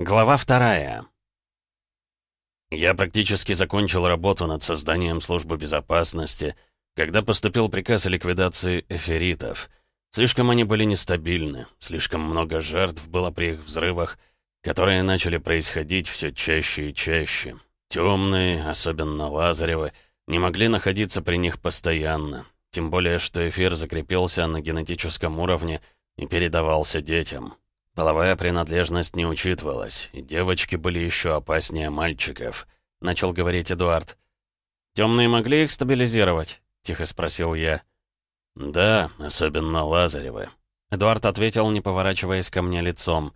Глава вторая. Я практически закончил работу над созданием службы безопасности, когда поступил приказ о ликвидации эфиритов. Слишком они были нестабильны, слишком много жертв было при их взрывах, которые начали происходить все чаще и чаще. Темные, особенно Лазаревы, не могли находиться при них постоянно, тем более что эфир закрепился на генетическом уровне и передавался детям. Половая принадлежность не учитывалась, и девочки были еще опаснее мальчиков, начал говорить Эдуард. Темные могли их стабилизировать? тихо спросил я. Да, особенно Лазаревы. Эдуард ответил, не поворачиваясь ко мне лицом.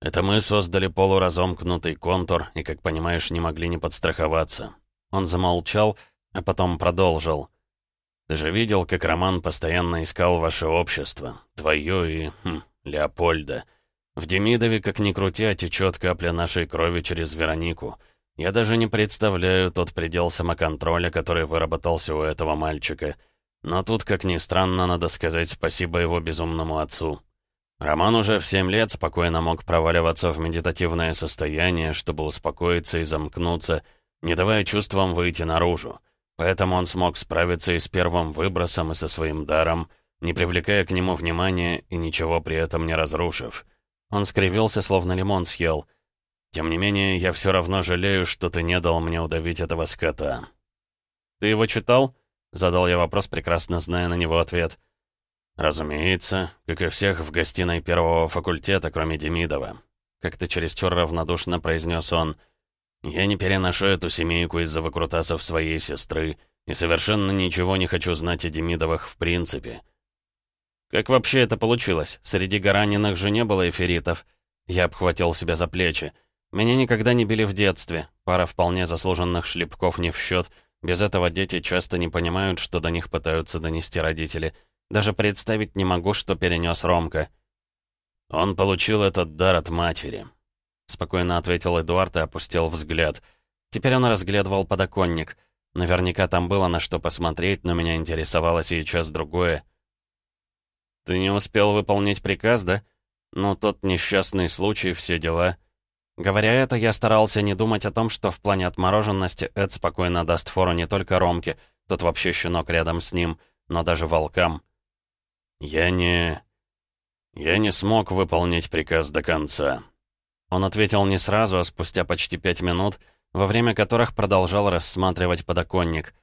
Это мы создали полуразомкнутый контур и, как понимаешь, не могли не подстраховаться. Он замолчал, а потом продолжил. Ты же видел, как Роман постоянно искал ваше общество, твое и хм, Леопольда. В Демидове, как ни крути, а течет капля нашей крови через Веронику. Я даже не представляю тот предел самоконтроля, который выработался у этого мальчика. Но тут, как ни странно, надо сказать спасибо его безумному отцу. Роман уже в семь лет спокойно мог проваливаться в медитативное состояние, чтобы успокоиться и замкнуться, не давая чувствам выйти наружу. Поэтому он смог справиться и с первым выбросом, и со своим даром, не привлекая к нему внимания и ничего при этом не разрушив. Он скривился, словно лимон съел. «Тем не менее, я все равно жалею, что ты не дал мне удавить этого скота». «Ты его читал?» — задал я вопрос, прекрасно зная на него ответ. «Разумеется, как и всех в гостиной первого факультета, кроме Демидова», — как-то чересчур равнодушно произнес он. «Я не переношу эту семейку из-за выкрутасов своей сестры и совершенно ничего не хочу знать о Демидовых в принципе». «Как вообще это получилось? Среди гораниных же не было эфиритов». Я обхватил себя за плечи. Меня никогда не били в детстве. Пара вполне заслуженных шлепков не в счет. Без этого дети часто не понимают, что до них пытаются донести родители. Даже представить не могу, что перенес Ромка. «Он получил этот дар от матери», — спокойно ответил Эдуард и опустил взгляд. Теперь он разглядывал подоконник. Наверняка там было на что посмотреть, но меня интересовало сейчас другое — «Ты не успел выполнить приказ, да? Ну, тот несчастный случай, все дела». Говоря это, я старался не думать о том, что в плане отмороженности Эд спокойно даст фору не только Ромке, тот вообще щенок рядом с ним, но даже волкам. «Я не... я не смог выполнить приказ до конца». Он ответил не сразу, а спустя почти пять минут, во время которых продолжал рассматривать подоконник.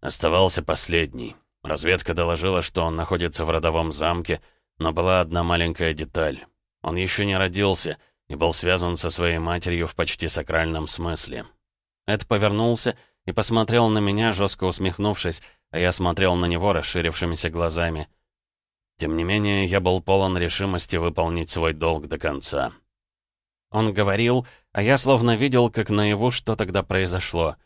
Оставался последний. Разведка доложила, что он находится в родовом замке, но была одна маленькая деталь. Он еще не родился и был связан со своей матерью в почти сакральном смысле. Эд повернулся и посмотрел на меня, жестко усмехнувшись, а я смотрел на него расширившимися глазами. Тем не менее, я был полон решимости выполнить свой долг до конца. Он говорил, а я словно видел, как наяву, что тогда произошло.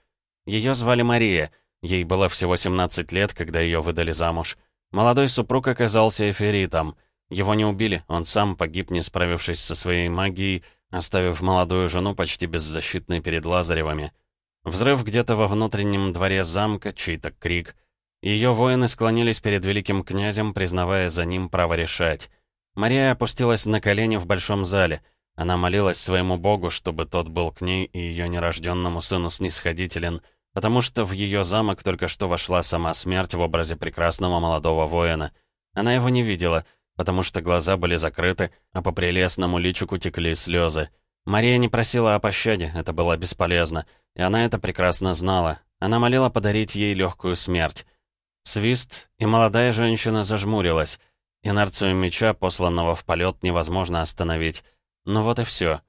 Ее звали Мария, Ей было всего 17 лет, когда ее выдали замуж. Молодой супруг оказался эфиритом. Его не убили, он сам погиб, не справившись со своей магией, оставив молодую жену почти беззащитной перед Лазаревыми. Взрыв где-то во внутреннем дворе замка, чей-то крик. Ее воины склонились перед великим князем, признавая за ним право решать. Мария опустилась на колени в большом зале. Она молилась своему богу, чтобы тот был к ней и ее нерожденному сыну снисходителен — потому что в ее замок только что вошла сама смерть в образе прекрасного молодого воина. Она его не видела, потому что глаза были закрыты, а по прелестному личику текли слезы. Мария не просила о пощаде, это было бесполезно, и она это прекрасно знала. Она молила подарить ей легкую смерть. Свист, и молодая женщина зажмурилась. Инерцию меча, посланного в полет, невозможно остановить. Но вот и все.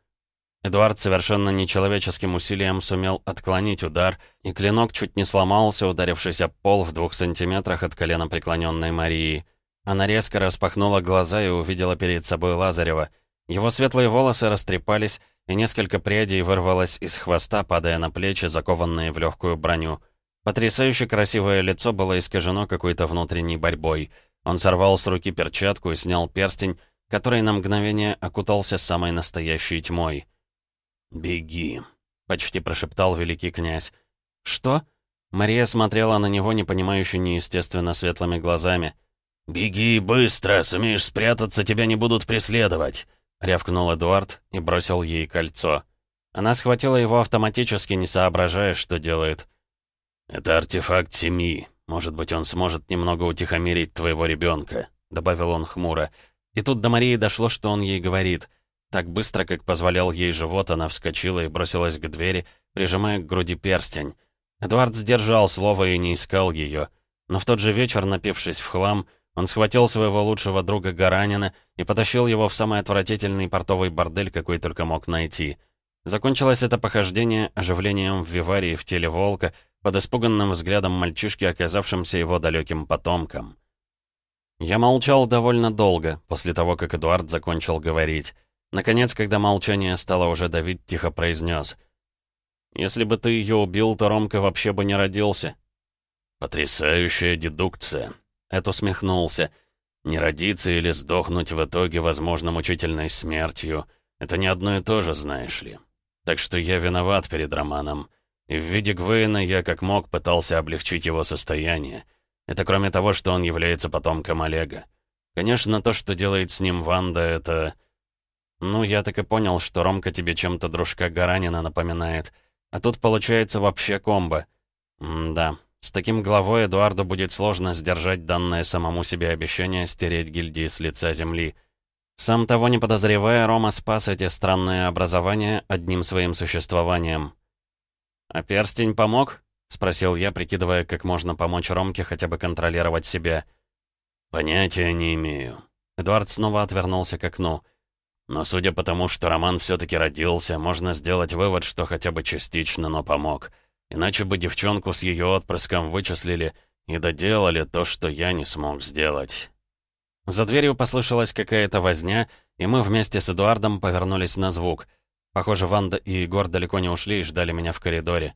Эдуард совершенно нечеловеческим усилием сумел отклонить удар, и клинок чуть не сломался, ударившись об пол в двух сантиметрах от колена преклоненной Марии. Она резко распахнула глаза и увидела перед собой Лазарева. Его светлые волосы растрепались, и несколько прядей вырвалось из хвоста, падая на плечи, закованные в легкую броню. Потрясающе красивое лицо было искажено какой-то внутренней борьбой. Он сорвал с руки перчатку и снял перстень, который на мгновение окутался самой настоящей тьмой. «Беги», — почти прошептал великий князь. «Что?» Мария смотрела на него, не понимающе неестественно светлыми глазами. «Беги быстро! Сумеешь спрятаться, тебя не будут преследовать!» рявкнул Эдуард и бросил ей кольцо. Она схватила его автоматически, не соображая, что делает. «Это артефакт семьи. Может быть, он сможет немного утихомирить твоего ребенка», — добавил он хмуро. И тут до Марии дошло, что он ей говорит. Так быстро, как позволял ей живот, она вскочила и бросилась к двери, прижимая к груди перстень. Эдуард сдержал слово и не искал ее. Но в тот же вечер, напившись в хлам, он схватил своего лучшего друга Гаранина и потащил его в самый отвратительный портовый бордель, какой только мог найти — Закончилось это похождение оживлением в виварии в теле волка под испуганным взглядом мальчишки, оказавшимся его далеким потомком. Я молчал довольно долго, после того, как Эдуард закончил говорить. Наконец, когда молчание стало уже давить, тихо произнес. «Если бы ты ее убил, то Ромка вообще бы не родился». «Потрясающая дедукция», — Эд усмехнулся. «Не родиться или сдохнуть в итоге, возможно, мучительной смертью — это не одно и то же, знаешь ли». Так что я виноват перед Романом. И в виде Гвейна я как мог пытался облегчить его состояние. Это кроме того, что он является потомком Олега. Конечно, то, что делает с ним Ванда, это... Ну, я так и понял, что Ромка тебе чем-то дружка Гаранина напоминает. А тут получается вообще комбо. Да, с таким главой Эдуарду будет сложно сдержать данное самому себе обещание стереть гильдии с лица земли. Сам того не подозревая, Рома спас эти странные образования одним своим существованием. «А перстень помог?» — спросил я, прикидывая, как можно помочь Ромке хотя бы контролировать себя. «Понятия не имею». Эдуард снова отвернулся к окну. «Но судя по тому, что Роман все-таки родился, можно сделать вывод, что хотя бы частично, но помог. Иначе бы девчонку с ее отпрыском вычислили и доделали то, что я не смог сделать». За дверью послышалась какая-то возня, и мы вместе с Эдуардом повернулись на звук. Похоже, Ванда и Егор далеко не ушли и ждали меня в коридоре.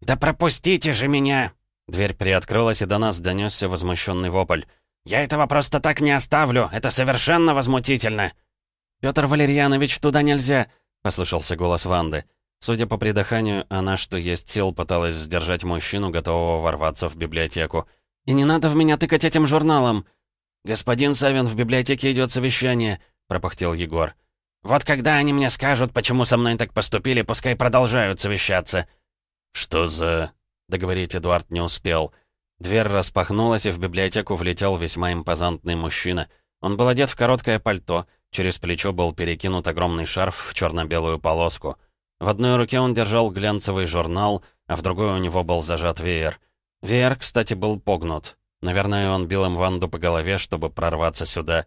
«Да пропустите же меня!» Дверь приоткрылась, и до нас донесся возмущенный вопль. «Я этого просто так не оставлю! Это совершенно возмутительно!» «Пётр Валерьянович, туда нельзя!» — послышался голос Ванды. Судя по придыханию, она, что есть сил, пыталась сдержать мужчину, готового ворваться в библиотеку. «И не надо в меня тыкать этим журналом!» «Господин Савин, в библиотеке идет совещание», — пропахтел Егор. «Вот когда они мне скажут, почему со мной так поступили, пускай продолжают совещаться». «Что за...» — договорить Эдуард не успел. Дверь распахнулась, и в библиотеку влетел весьма импозантный мужчина. Он был одет в короткое пальто, через плечо был перекинут огромный шарф в черно-белую полоску. В одной руке он держал глянцевый журнал, а в другой у него был зажат веер. Веер, кстати, был погнут. Наверное, он бил им Ванду по голове, чтобы прорваться сюда.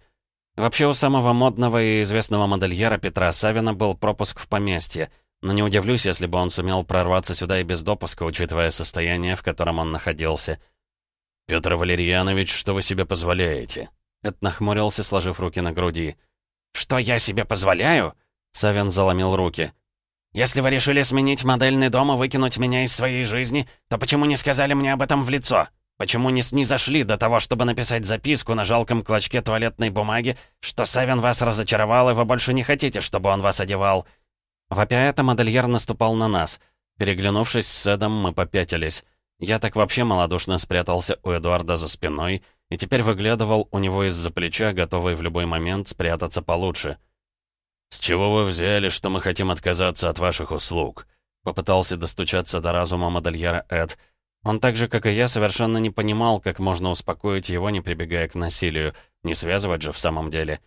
Вообще, у самого модного и известного модельера Петра Савина был пропуск в поместье, но не удивлюсь, если бы он сумел прорваться сюда и без допуска, учитывая состояние, в котором он находился. «Петр Валерьянович, что вы себе позволяете?» Эд нахмурился, сложив руки на груди. «Что я себе позволяю?» Савин заломил руки. «Если вы решили сменить модельный дом и выкинуть меня из своей жизни, то почему не сказали мне об этом в лицо? Почему не снизошли до того, чтобы написать записку на жалком клочке туалетной бумаги, что Савин вас разочаровал, и вы больше не хотите, чтобы он вас одевал?» Вопя это, модельер наступал на нас. Переглянувшись с Эдом, мы попятились. Я так вообще малодушно спрятался у Эдуарда за спиной и теперь выглядывал у него из-за плеча, готовый в любой момент спрятаться получше. «С чего вы взяли, что мы хотим отказаться от ваших услуг?» Попытался достучаться до разума модельера Эд — он так же, как и я, совершенно не понимал, как можно успокоить его, не прибегая к насилию. Не связывать же в самом деле.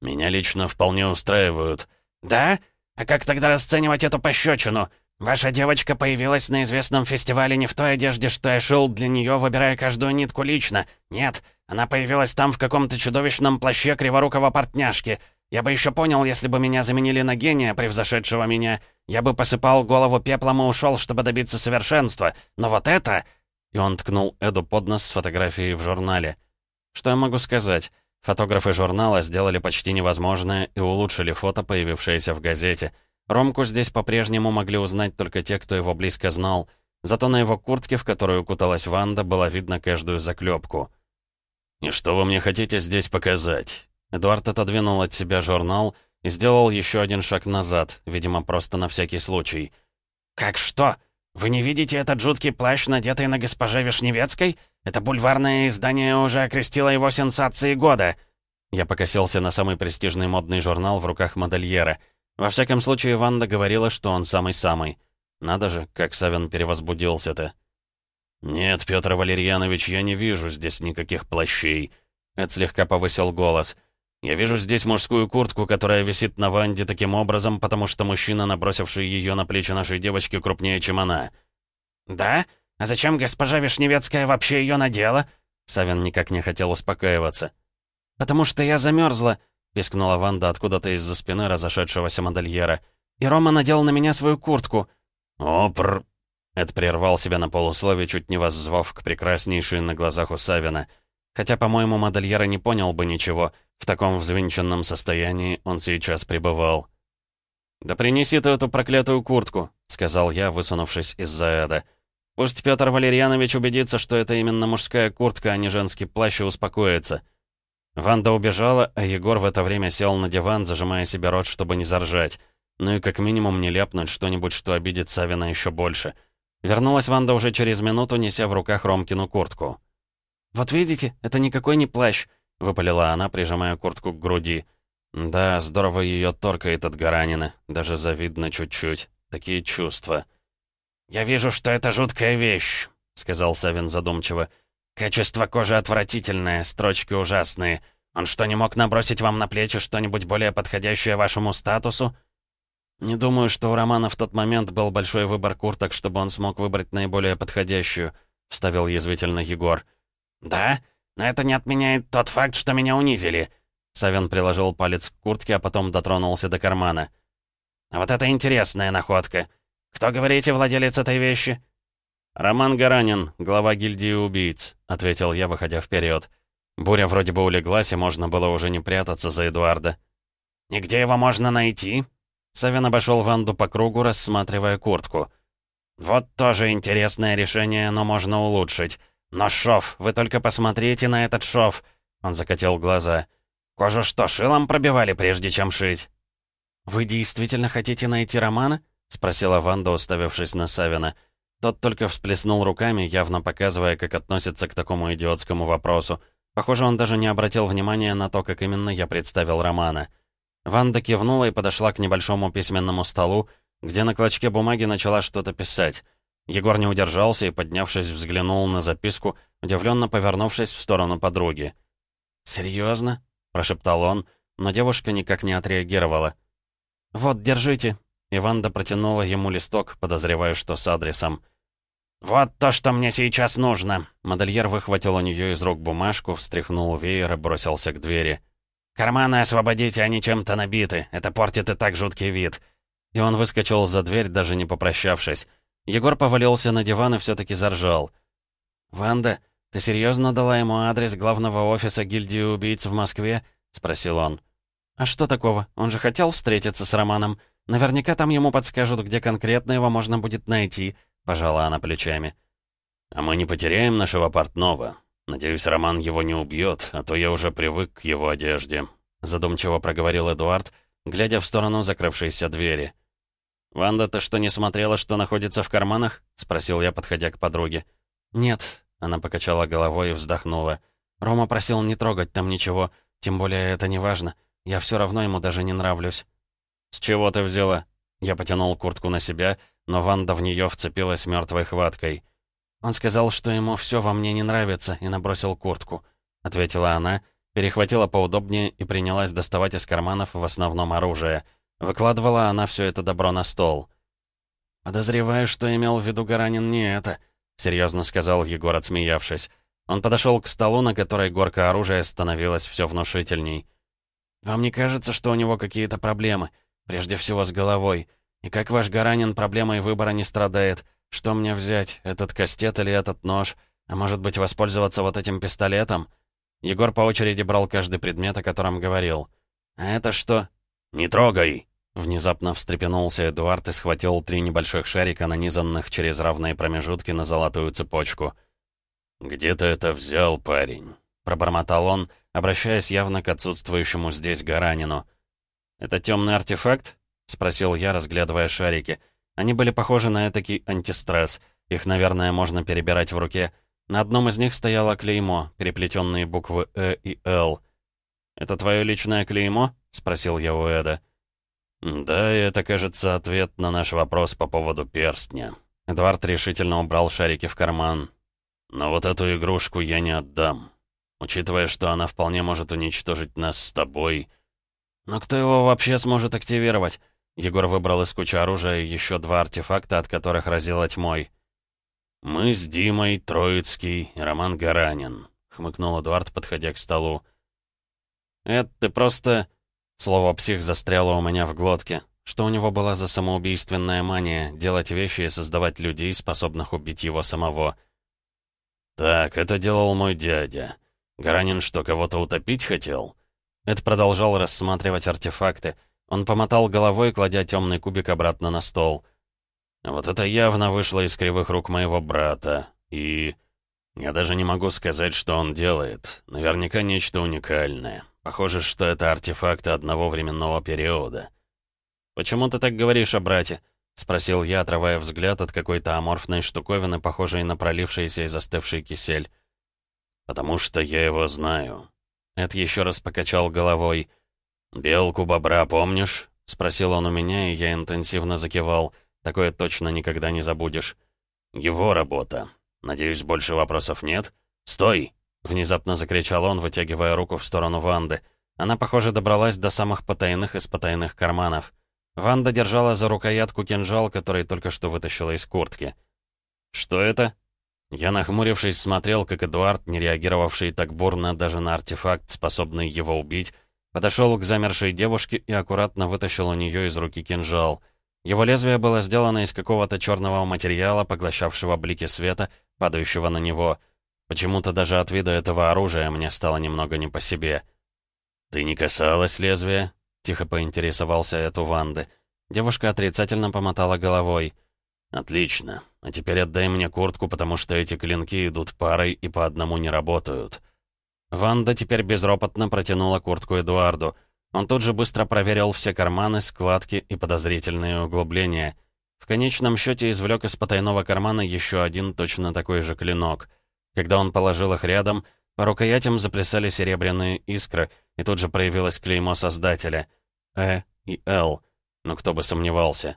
«Меня лично вполне устраивают». «Да? А как тогда расценивать эту пощечину? Ваша девочка появилась на известном фестивале не в той одежде, что я шел для нее, выбирая каждую нитку лично. Нет, она появилась там в каком-то чудовищном плаще криворукого портняшки. Я бы еще понял, если бы меня заменили на гения, превзошедшего меня. Я бы посыпал голову пеплом и ушел, чтобы добиться совершенства. Но вот это...» И он ткнул Эду под нос с фотографией в журнале. «Что я могу сказать?» Фотографы журнала сделали почти невозможное и улучшили фото, появившееся в газете. Ромку здесь по-прежнему могли узнать только те, кто его близко знал. Зато на его куртке, в которую куталась Ванда, было видно каждую заклепку. «И что вы мне хотите здесь показать?» Эдуард отодвинул от себя журнал и сделал еще один шаг назад, видимо, просто на всякий случай. «Как что? Вы не видите этот жуткий плащ, надетый на госпоже Вишневецкой? Это бульварное издание уже окрестило его сенсацией года». Я покосился на самый престижный модный журнал в руках модельера. Во всяком случае, Ванда говорила, что он самый-самый. Надо же, как Савин перевозбудился-то. «Нет, Петр Валерьянович, я не вижу здесь никаких плащей». Эд слегка повысил голос. «Я вижу здесь мужскую куртку, которая висит на Ванде таким образом, потому что мужчина, набросивший ее на плечи нашей девочки, крупнее, чем она». «Да? А зачем госпожа Вишневецкая вообще ее надела?» Савин никак не хотел успокаиваться. «Потому что я замерзла», — пискнула Ванда откуда-то из-за спины разошедшегося модельера. «И Рома надел на меня свою куртку». «Опр...» Эд прервал себя на полуслове, чуть не воззвав к прекраснейшей на глазах у Савина. Хотя, по-моему, модельера не понял бы ничего. В таком взвинченном состоянии он сейчас пребывал. «Да принеси ты эту проклятую куртку», — сказал я, высунувшись из-за Эда. «Пусть Петр Валерьянович убедится, что это именно мужская куртка, а не женский плащ, и успокоится». Ванда убежала, а Егор в это время сел на диван, зажимая себе рот, чтобы не заржать. Ну и как минимум не ляпнуть что-нибудь, что обидит Савина еще больше. Вернулась Ванда уже через минуту, неся в руках Ромкину куртку. «Вот видите, это никакой не плащ», — выпалила она, прижимая куртку к груди. Да, здорово ее торкает от Гаранина. Даже завидно чуть-чуть. Такие чувства. «Я вижу, что это жуткая вещь», — сказал Савин задумчиво. «Качество кожи отвратительное, строчки ужасные. Он что, не мог набросить вам на плечи что-нибудь более подходящее вашему статусу?» «Не думаю, что у Романа в тот момент был большой выбор курток, чтобы он смог выбрать наиболее подходящую», — вставил язвительно Егор. «Да? Но это не отменяет тот факт, что меня унизили». Савин приложил палец к куртке, а потом дотронулся до кармана. «Вот это интересная находка. Кто, говорите, владелец этой вещи?» «Роман Гаранин, глава гильдии убийц», — ответил я, выходя вперед. Буря вроде бы улеглась, и можно было уже не прятаться за Эдуарда. «И где его можно найти?» Савин обошел Ванду по кругу, рассматривая куртку. «Вот тоже интересное решение, но можно улучшить. Но шов, вы только посмотрите на этот шов!» Он закатил глаза. «Кожу что, шилом пробивали, прежде чем шить?» «Вы действительно хотите найти Романа?» — спросила Ванда, уставившись на Савина. Тот только всплеснул руками, явно показывая, как относится к такому идиотскому вопросу. Похоже, он даже не обратил внимания на то, как именно я представил Романа. Ванда кивнула и подошла к небольшому письменному столу, где на клочке бумаги начала что-то писать. Егор не удержался и, поднявшись, взглянул на записку, удивленно повернувшись в сторону подруги. «Серьезно?» — прошептал он, но девушка никак не отреагировала. «Вот, держите». И Ванда протянула ему листок, подозревая, что с адресом. «Вот то, что мне сейчас нужно!» Модельер выхватил у нее из рук бумажку, встряхнул веер и бросился к двери. «Карманы освободите, они чем-то набиты. Это портит и так жуткий вид». И он выскочил за дверь, даже не попрощавшись. Егор повалился на диван и все-таки заржал. «Ванда, ты серьезно дала ему адрес главного офиса гильдии убийц в Москве?» — спросил он. «А что такого? Он же хотел встретиться с Романом. Наверняка там ему подскажут, где конкретно его можно будет найти», — пожала она плечами. «А мы не потеряем нашего портного. «Надеюсь, Роман его не убьет, а то я уже привык к его одежде», — задумчиво проговорил Эдуард, глядя в сторону закрывшейся двери. «Ванда, ты что, не смотрела, что находится в карманах?» — спросил я, подходя к подруге. «Нет», — она покачала головой и вздохнула. «Рома просил не трогать там ничего, тем более это не важно. Я все равно ему даже не нравлюсь». «С чего ты взяла?» Я потянул куртку на себя, но Ванда в нее вцепилась мертвой хваткой. «Он сказал, что ему все во мне не нравится, и набросил куртку», — ответила она, перехватила поудобнее и принялась доставать из карманов в основном оружие. Выкладывала она все это добро на стол. «Подозреваю, что имел в виду Гаранин не это», — серьезно сказал Егор, отсмеявшись. Он подошел к столу, на которой горка оружия становилась все внушительней. «Вам не кажется, что у него какие-то проблемы? Прежде всего с головой. И как ваш Гаранин проблемой выбора не страдает?» Что мне взять, этот кастет или этот нож? А может быть, воспользоваться вот этим пистолетом? Егор по очереди брал каждый предмет, о котором говорил. «А это что?» «Не трогай!» Внезапно встрепенулся Эдуард и схватил три небольших шарика, нанизанных через равные промежутки на золотую цепочку. «Где ты это взял, парень?» Пробормотал он, обращаясь явно к отсутствующему здесь Гаранину. «Это темный артефакт?» — спросил я, разглядывая шарики. Они были похожи на этакий антистресс. Их, наверное, можно перебирать в руке. На одном из них стояло клеймо, переплетенные буквы «Э» и «Л». «Это твое личное клеймо?» — спросил я у Эда. «Да, и это, кажется, ответ на наш вопрос по поводу перстня». Эдвард решительно убрал шарики в карман. «Но вот эту игрушку я не отдам. Учитывая, что она вполне может уничтожить нас с тобой...» «Но кто его вообще сможет активировать?» Егор выбрал из кучи оружия еще два артефакта, от которых разило тьмой. «Мы с Димой, Троицкий Роман Гаранин», — хмыкнул Эдуард, подходя к столу. «Это ты просто...» Слово «псих» застряло у меня в глотке. Что у него была за самоубийственная мания — делать вещи и создавать людей, способных убить его самого. «Так, это делал мой дядя. Гаранин что, кого-то утопить хотел?» Эд продолжал рассматривать артефакты. Он помотал головой, кладя темный кубик обратно на стол. «Вот это явно вышло из кривых рук моего брата. И...» Я даже не могу сказать, что он делает. Наверняка нечто уникальное. Похоже, что это артефакты одного временного периода. «Почему ты так говоришь о брате?» — спросил я, отрывая взгляд от какой-то аморфной штуковины, похожей на пролившийся и застывший кисель. «Потому что я его знаю». Эд еще раз покачал головой. «Белку бобра помнишь?» — спросил он у меня, и я интенсивно закивал. «Такое точно никогда не забудешь». «Его работа. Надеюсь, больше вопросов нет?» «Стой!» Внезапно закричал он, вытягивая руку в сторону Ванды. Она, похоже, добралась до самых потайных из потайных карманов. Ванда держала за рукоятку кинжал, который только что вытащила из куртки. «Что это?» Я, нахмурившись, смотрел, как Эдуард, не реагировавший так бурно даже на артефакт, способный его убить, подошел к замершей девушке и аккуратно вытащил у нее из руки кинжал. Его лезвие было сделано из какого-то черного материала, поглощавшего блики света, падающего на него. Почему-то даже от вида этого оружия мне стало немного не по себе. «Ты не касалась лезвия?» — тихо поинтересовался эту Ванды. Девушка отрицательно помотала головой. «Отлично. А теперь отдай мне куртку, потому что эти клинки идут парой и по одному не работают». Ванда теперь безропотно протянула куртку Эдуарду. Он тут же быстро проверил все карманы, складки и подозрительные углубления. В конечном счете извлек из потайного кармана еще один точно такой же клинок — когда он положил их рядом, по рукоятям заплясали серебряные искры, и тут же проявилось клеймо Создателя. Э и Л. Но кто бы сомневался.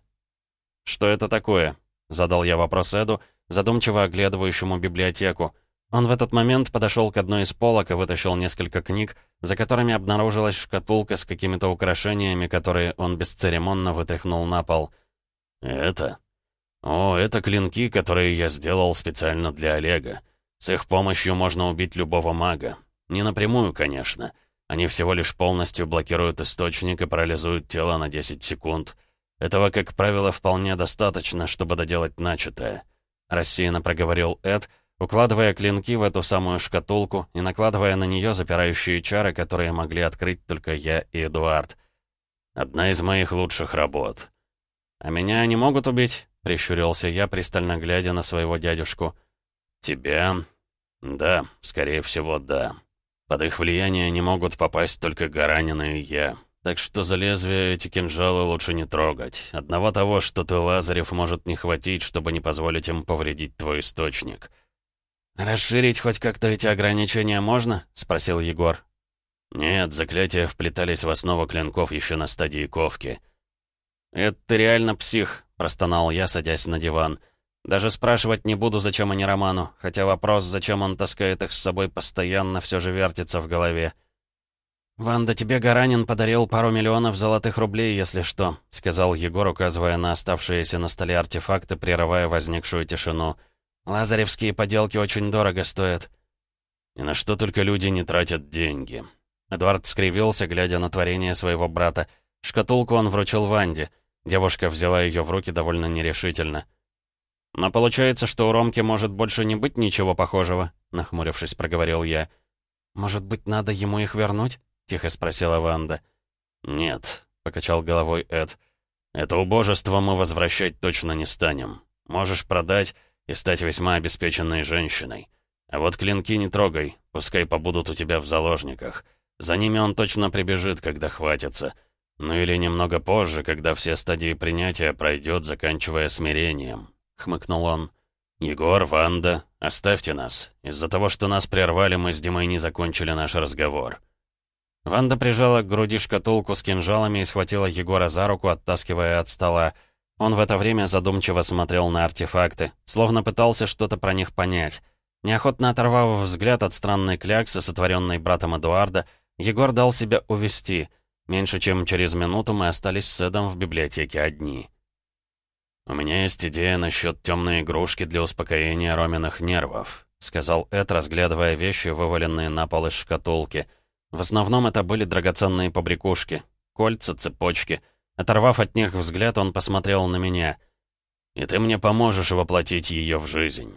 «Что это такое?» — задал я вопрос Эду, задумчиво оглядывающему библиотеку. Он в этот момент подошел к одной из полок и вытащил несколько книг, за которыми обнаружилась шкатулка с какими-то украшениями, которые он бесцеремонно вытряхнул на пол. «Это? О, это клинки, которые я сделал специально для Олега. С их помощью можно убить любого мага. Не напрямую, конечно. Они всего лишь полностью блокируют источник и парализуют тело на 10 секунд. Этого, как правило, вполне достаточно, чтобы доделать начатое. Рассеянно проговорил Эд, укладывая клинки в эту самую шкатулку и накладывая на нее запирающие чары, которые могли открыть только я и Эдуард. «Одна из моих лучших работ». «А меня они могут убить?» — прищурился я, пристально глядя на своего дядюшку. «Тебя? Да, скорее всего, да. Под их влияние не могут попасть только Гаранина и я. Так что за лезвие эти кинжалы лучше не трогать. Одного того, что ты, Лазарев, может не хватить, чтобы не позволить им повредить твой источник». «Расширить хоть как-то эти ограничения можно?» — спросил Егор. «Нет, заклятия вплетались в основу клинков еще на стадии ковки». «Это ты реально псих», — простонал я, садясь на диван. Даже спрашивать не буду, зачем они Роману, хотя вопрос, зачем он таскает их с собой постоянно, все же вертится в голове. «Ванда, тебе Гаранин подарил пару миллионов золотых рублей, если что», — сказал Егор, указывая на оставшиеся на столе артефакты, прерывая возникшую тишину. «Лазаревские поделки очень дорого стоят». «И на что только люди не тратят деньги». Эдуард скривился, глядя на творение своего брата. Шкатулку он вручил Ванде. Девушка взяла ее в руки довольно нерешительно. «Но получается, что у Ромки может больше не быть ничего похожего», — нахмурившись, проговорил я. «Может быть, надо ему их вернуть?» — тихо спросила Ванда. «Нет», — покачал головой Эд. «Это убожество мы возвращать точно не станем. Можешь продать и стать весьма обеспеченной женщиной. А вот клинки не трогай, пускай побудут у тебя в заложниках. За ними он точно прибежит, когда хватится. Ну или немного позже, когда все стадии принятия пройдет, заканчивая смирением хмыкнул он. «Егор, Ванда, оставьте нас. Из-за того, что нас прервали, мы с Димой не закончили наш разговор». Ванда прижала к груди шкатулку с кинжалами и схватила Егора за руку, оттаскивая от стола. Он в это время задумчиво смотрел на артефакты, словно пытался что-то про них понять. Неохотно оторвав взгляд от странной кляксы, сотворенной братом Эдуарда, Егор дал себя увести. Меньше чем через минуту мы остались с Эдом в библиотеке одни. «У меня есть идея насчет темной игрушки для успокоения Роминых нервов», сказал Эд, разглядывая вещи, вываленные на пол из шкатулки — в основном это были драгоценные побрякушки, кольца, цепочки. Оторвав от них взгляд, он посмотрел на меня. «И ты мне поможешь воплотить ее в жизнь».